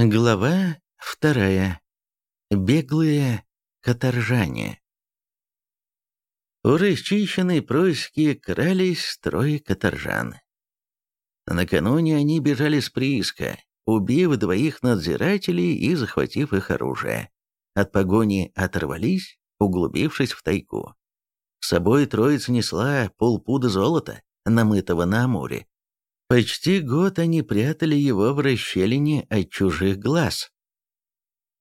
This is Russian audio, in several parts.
Глава вторая. Беглые каторжане. У расчищенной происки крались строй каторжан. Накануне они бежали с прииска, убив двоих надзирателей и захватив их оружие. От погони оторвались, углубившись в тайгу. С собой троица несла полпуда золота, намытого на Амуре, Почти год они прятали его в расщелине от чужих глаз.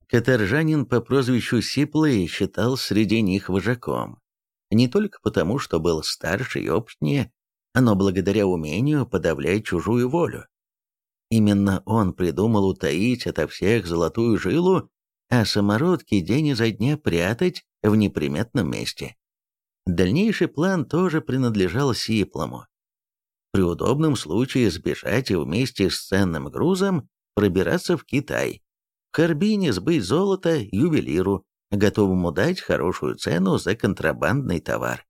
Каторжанин по прозвищу Сиплый считал среди них вожаком. Не только потому, что был старше и опытнее, но благодаря умению подавлять чужую волю. Именно он придумал утаить ото всех золотую жилу, а самородки день изо дня прятать в неприметном месте. Дальнейший план тоже принадлежал Сиплому при удобном случае сбежать и вместе с ценным грузом пробираться в Китай, в Харбине сбыть золото ювелиру, готовому дать хорошую цену за контрабандный товар.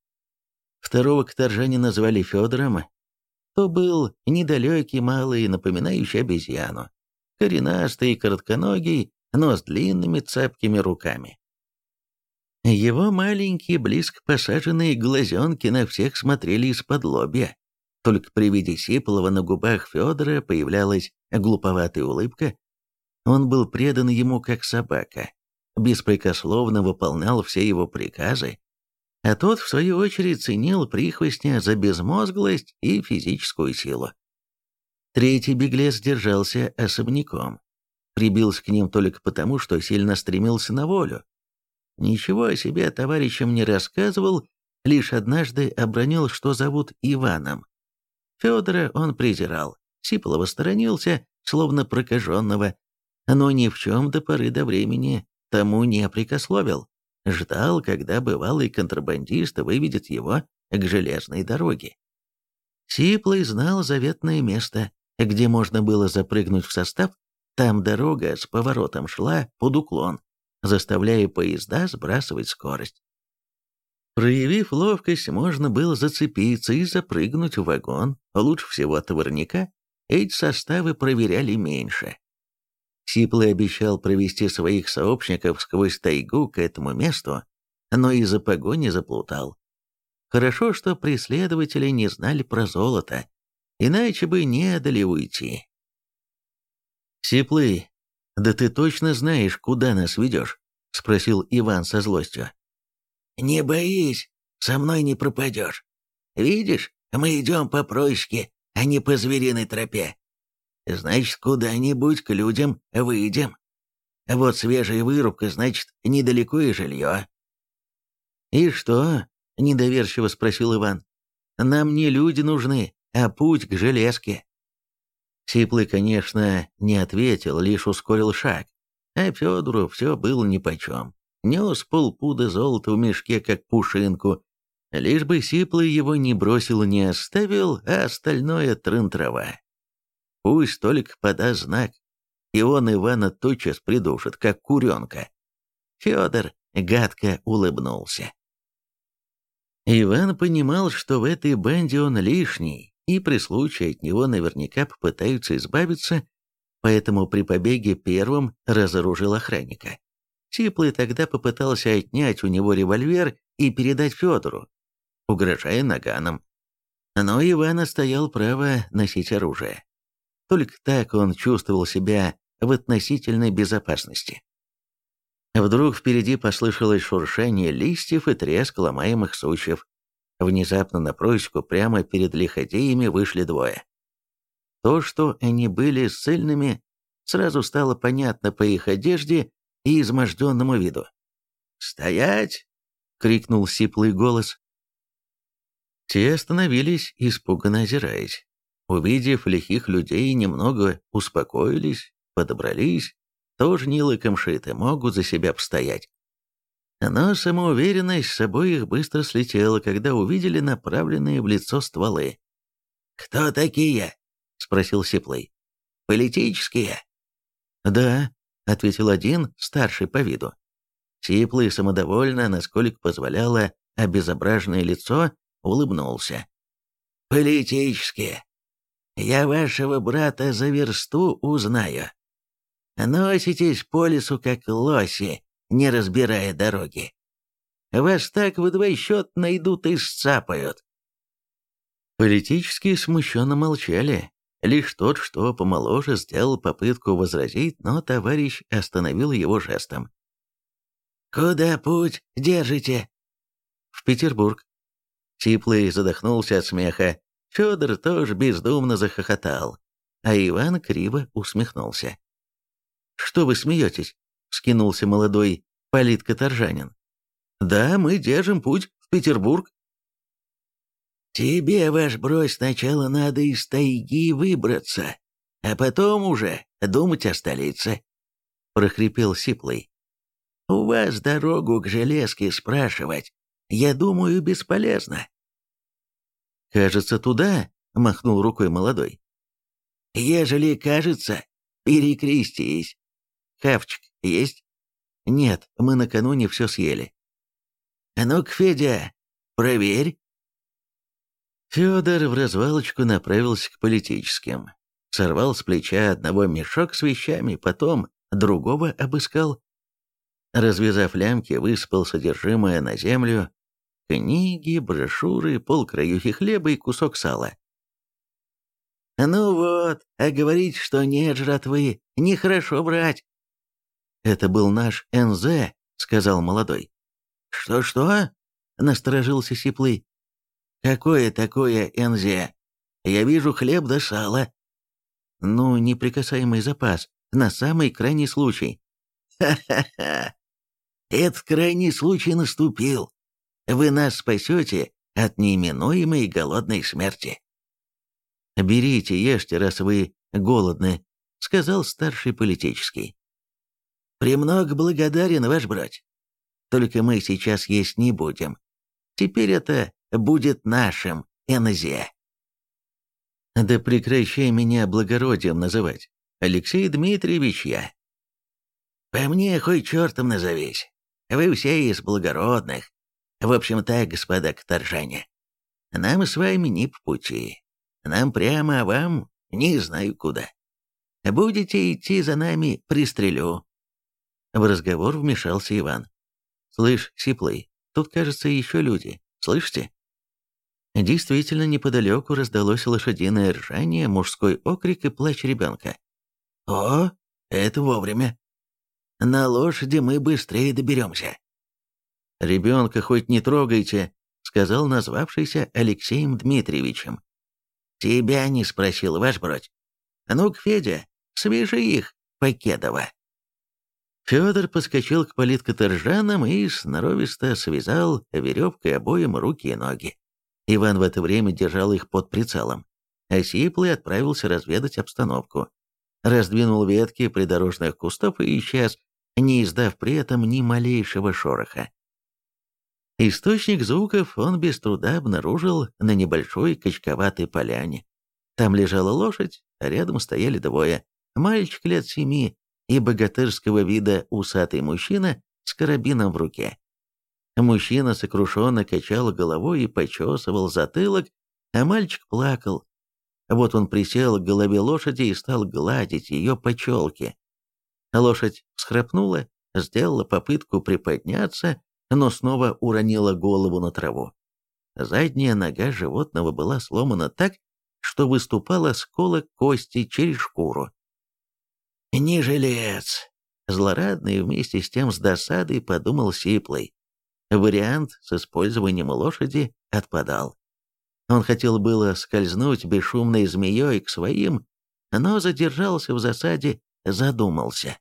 Второго каторжанина назвали Федором. То был недалекий, малый, напоминающий обезьяну, коренастый и коротконогий, но с длинными цепкими руками. Его маленькие, близко посаженные глазенки на всех смотрели из-под лобья. Только при виде Сиплова на губах Федора появлялась глуповатая улыбка. Он был предан ему как собака, беспрекословно выполнял все его приказы, а тот, в свою очередь, ценил прихвостня за безмозглость и физическую силу. Третий беглец держался особняком, прибился к ним только потому, что сильно стремился на волю. Ничего о себе товарищам не рассказывал, лишь однажды обронил, что зовут Иваном. Федора он презирал, Сиплова сторонился, словно прокаженного, но ни в чем до поры до времени тому не прикословил. Ждал, когда бывалый контрабандист выведет его к железной дороге. Сиплый знал заветное место, где можно было запрыгнуть в состав, там дорога с поворотом шла под уклон, заставляя поезда сбрасывать скорость. Проявив ловкость, можно было зацепиться и запрыгнуть в вагон, лучше всего товарника, эти составы проверяли меньше. Сиплый обещал провести своих сообщников сквозь тайгу к этому месту, но из-за погони заплутал. Хорошо, что преследователи не знали про золото, иначе бы не дали уйти. «Сиплый, да ты точно знаешь, куда нас ведешь?» — спросил Иван со злостью. «Не боись, со мной не пропадешь. Видишь, мы идем по проське, а не по звериной тропе. Значит, куда-нибудь к людям выйдем. Вот свежая вырубка, значит, недалеко и жилье». «И что?» — недоверчиво спросил Иван. «Нам не люди нужны, а путь к железке». Сиплый, конечно, не ответил, лишь ускорил шаг, а Федору все было нипочем нес полпуда золота в мешке, как пушинку, лишь бы Сиплый его не бросил, не оставил, а остальное трын-трава. Пусть только подаст знак, и он Ивана тотчас придушит, как куренка. Федор гадко улыбнулся. Иван понимал, что в этой банде он лишний, и при случае от него наверняка попытаются избавиться, поэтому при побеге первым разоружил охранника. Сиплый тогда попытался отнять у него револьвер и передать Федору, угрожая наганом. Но Иван стоял право носить оружие. Только так он чувствовал себя в относительной безопасности. Вдруг впереди послышалось шуршание листьев и треск ломаемых сучьев. Внезапно на просеку прямо перед лиходеями вышли двое. То, что они были сильными, сразу стало понятно по их одежде и изможденному виду. «Стоять!» — крикнул сиплый голос. Те остановились, испуганно озираясь. Увидев лихих людей, немного успокоились, подобрались, тоже не лыком шиты, могут за себя постоять. Но самоуверенность с собой их быстро слетела, когда увидели направленные в лицо стволы. «Кто такие?» — спросил Сиплый. «Политические?» «Да», ответил один, старший по виду. Сиплый, самодовольно, насколько позволяло обезображенное лицо, улыбнулся. «Политические. Я вашего брата за версту узнаю. Носитесь по лесу, как лоси, не разбирая дороги. Вас так в два счет найдут и сцапают. Политически смущенно молчали. Лишь тот, что помоложе, сделал попытку возразить, но товарищ остановил его жестом. «Куда путь держите?» «В Петербург». Сиплый задохнулся от смеха. Федор тоже бездумно захохотал, а Иван криво усмехнулся. «Что вы смеетесь?» — скинулся молодой политкоторжанин. «Да, мы держим путь в Петербург». «Тебе, ваш брось, сначала надо из тайги выбраться, а потом уже думать о столице», — прохрипел Сиплый. «У вас дорогу к железке спрашивать, я думаю, бесполезно». «Кажется, туда», — махнул рукой молодой. «Ежели кажется, перекрестись. Хавчик есть?» «Нет, мы накануне все съели». «А ну-ка, Федя, проверь». Федор в развалочку направился к политическим. Сорвал с плеча одного мешок с вещами, потом другого обыскал. Развязав лямки, выспал содержимое на землю. Книги, брошюры, полкраюхи хлеба и кусок сала. «Ну вот, а говорить, что нет жратвы, нехорошо брать». «Это был наш НЗ», — сказал молодой. «Что-что?» — насторожился Сиплый. «Какое такое НЗ? Я вижу хлеб да сало». «Ну, неприкасаемый запас, на самый крайний случай». «Ха-ха-ха! Этот крайний случай наступил. Вы нас спасете от неименуемой голодной смерти». «Берите, ешьте, раз вы голодны», — сказал старший политический. «Премного благодарен, ваш брать. Только мы сейчас есть не будем. Теперь это будет нашим НЗ». «Да прекращай меня благородием называть. Алексей Дмитриевич я». «По мне хоть чертом назовись. Вы все из благородных. В общем так, господа каторжане, нам с вами не по пути. Нам прямо, а вам не знаю куда. Будете идти за нами, пристрелю». В разговор вмешался Иван. «Слышь, Сиплый, тут, кажется, еще люди. Слышите?» Действительно, неподалеку раздалось лошадиное ржание, мужской окрик и плач ребенка. «О, это вовремя. На лошади мы быстрее доберемся». «Ребенка хоть не трогайте», — сказал назвавшийся Алексеем Дмитриевичем. «Тебя не спросил, ваш бродь. Ну-ка, Федя, свяжи их, Покедова». Федор подскочил к политкоторжанам и сноровисто связал веревкой обоим руки и ноги. Иван в это время держал их под прицелом. А Сиплый отправился разведать обстановку. Раздвинул ветки придорожных кустов и исчез, не издав при этом ни малейшего шороха. Источник звуков он без труда обнаружил на небольшой качковатой поляне. Там лежала лошадь, а рядом стояли двое. Мальчик лет семи и богатырского вида усатый мужчина с карабином в руке. Мужчина сокрушенно качал головой и почесывал затылок, а мальчик плакал. Вот он присел к голове лошади и стал гладить ее по челке. Лошадь всхрапнула, сделала попытку приподняться, но снова уронила голову на траву. Задняя нога животного была сломана так, что выступала скола кости через шкуру. «Не жилец!» — злорадный вместе с тем с досадой подумал Сиплый. Вариант с использованием лошади отпадал. Он хотел было скользнуть бесшумной змеей к своим, но задержался в засаде, задумался.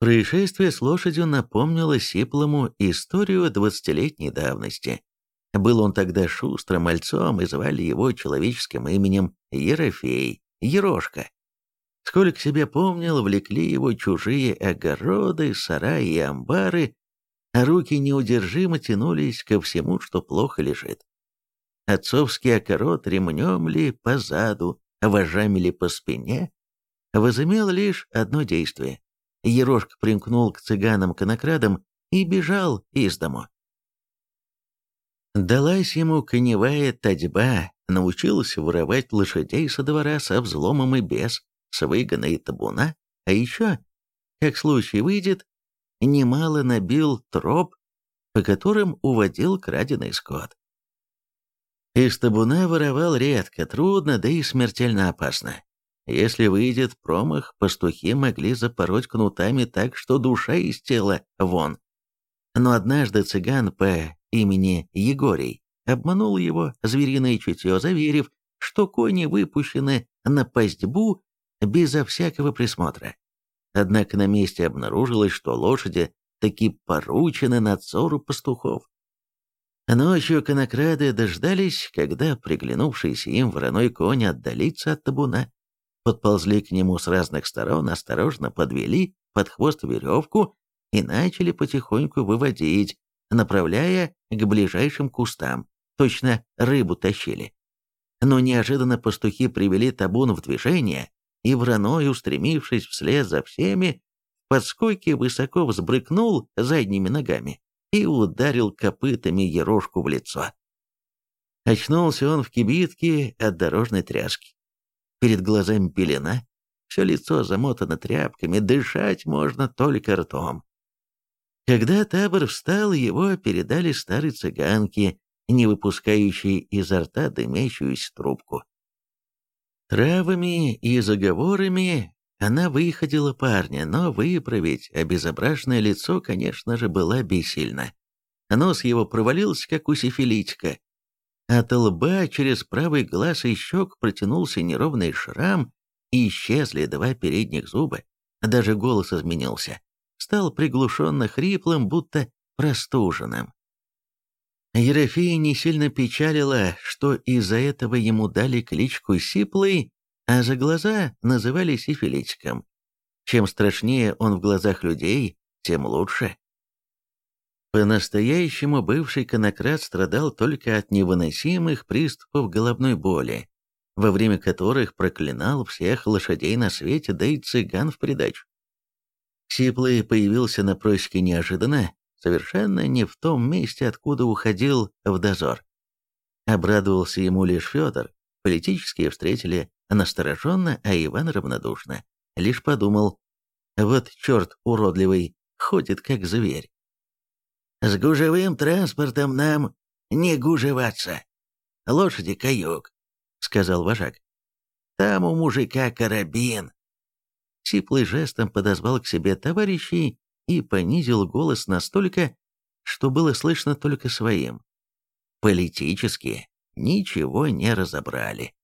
Происшествие с лошадью напомнило Сиплому историю двадцатилетней давности. Был он тогда шустрым мальцом, и звали его человеческим именем Ерофей, Ерошка. Сколько себе помнил, влекли его чужие огороды, сараи и амбары, а руки неудержимо тянулись ко всему, что плохо лежит. Отцовский окорот ремнем ли по заду, вожами ли по спине, возымел лишь одно действие Ерошка примкнул к цыганам-конокрадам и бежал из дому. Далась ему коневая татьба, научился воровать лошадей со двора со взломом и без, с выгона и табуна, А еще, как случай выйдет, немало набил троп, по которым уводил краденый скот. Из табуна воровал редко, трудно, да и смертельно опасно. Если выйдет промах, пастухи могли запороть кнутами так, что душа из тела вон. Но однажды цыган по имени Егорий обманул его звериное чутье, заверив, что кони выпущены на пастьбу безо всякого присмотра. Однако на месте обнаружилось, что лошади таки поручены надзору пастухов. Ночью конокрады дождались, когда приглянувшийся им вороной конь отдалится от табуна, подползли к нему с разных сторон, осторожно подвели под хвост веревку и начали потихоньку выводить, направляя к ближайшим кустам, точно рыбу тащили. Но неожиданно пастухи привели табун в движение, и вороной, устремившись вслед за всеми, в подскоке высоко взбрыкнул задними ногами и ударил копытами ерошку в лицо. Очнулся он в кибитке от дорожной тряски. Перед глазами пелена, все лицо замотано тряпками, дышать можно только ртом. Когда табор встал, его передали старой цыганке, не выпускающей изо рта дымящуюся трубку. Травами и заговорами она выходила парня, но выправить обезображенное лицо, конечно же, была бессильна. Нос его провалился, как у сифилитика. От лба через правый глаз и щек протянулся неровный шрам, и исчезли два передних зуба. Даже голос изменился. Стал приглушенно хриплым, будто простуженным. Ерофея не сильно печалила, что из-за этого ему дали кличку Сиплый, а за глаза называли сифилитиком. Чем страшнее он в глазах людей, тем лучше. По-настоящему бывший конократ страдал только от невыносимых приступов головной боли, во время которых проклинал всех лошадей на свете, да и цыган в придачу. Сиплый появился на просеке неожиданно, совершенно не в том месте, откуда уходил в дозор. Обрадовался ему лишь Федор, политические встретили настороженно, а Иван равнодушно. Лишь подумал, вот черт уродливый, ходит как зверь. «С гужевым транспортом нам не гужеваться. Лошади каюк», — сказал вожак. «Там у мужика карабин». Сиплый жестом подозвал к себе товарищей и понизил голос настолько, что было слышно только своим. Политически ничего не разобрали.